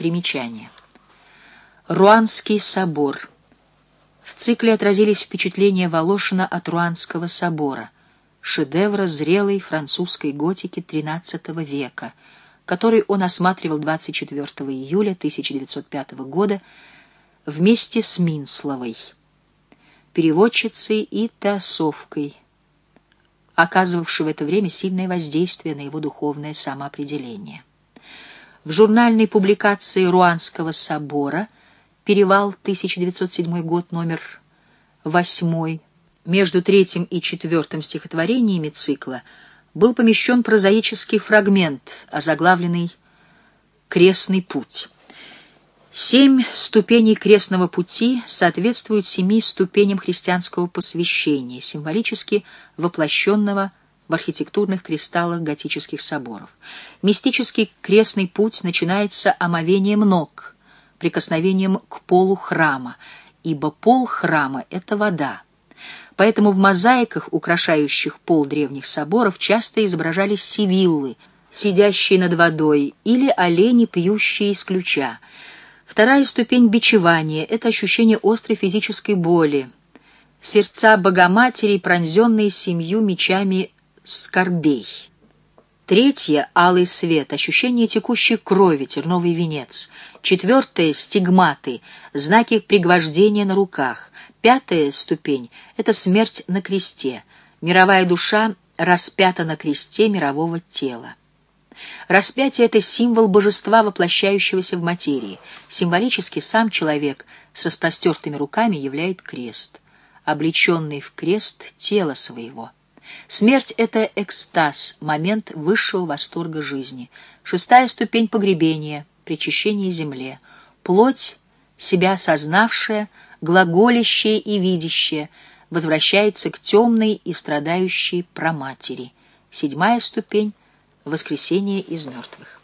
Примечание. Руанский собор. В цикле отразились впечатления Волошина от Руанского собора, шедевра зрелой французской готики XIII века, который он осматривал 24 июля 1905 года вместе с Минсловой, переводчицей и тасовкой, оказывавшей в это время сильное воздействие на его духовное самоопределение. В журнальной публикации Руанского собора «Перевал, 1907 год, номер 8», между третьим и четвертым стихотворениями цикла был помещен прозаический фрагмент, озаглавленный «Крестный путь». Семь ступеней крестного пути соответствуют семи ступеням христианского посвящения, символически воплощенного в архитектурных кристаллах готических соборов. Мистический крестный путь начинается омовением ног, прикосновением к полу храма, ибо пол храма — это вода. Поэтому в мозаиках, украшающих пол древних соборов, часто изображались сивиллы, сидящие над водой, или олени, пьющие из ключа — Вторая ступень бичевания — это ощущение острой физической боли. Сердца Богоматери, пронзенные семью мечами скорбей. Третье — алый свет, ощущение текущей крови, терновый венец. Четвертое — стигматы, знаки пригвождения на руках. Пятая ступень — это смерть на кресте. Мировая душа распята на кресте мирового тела. Распятие — это символ божества, воплощающегося в материи. Символически сам человек с распростертыми руками являет крест, облеченный в крест тело своего. Смерть — это экстаз, момент высшего восторга жизни. Шестая ступень погребения, причащение земле. Плоть, себя осознавшая, глаголящая и видящая, возвращается к темной и страдающей проматери. Седьмая ступень воскресение из мертвых.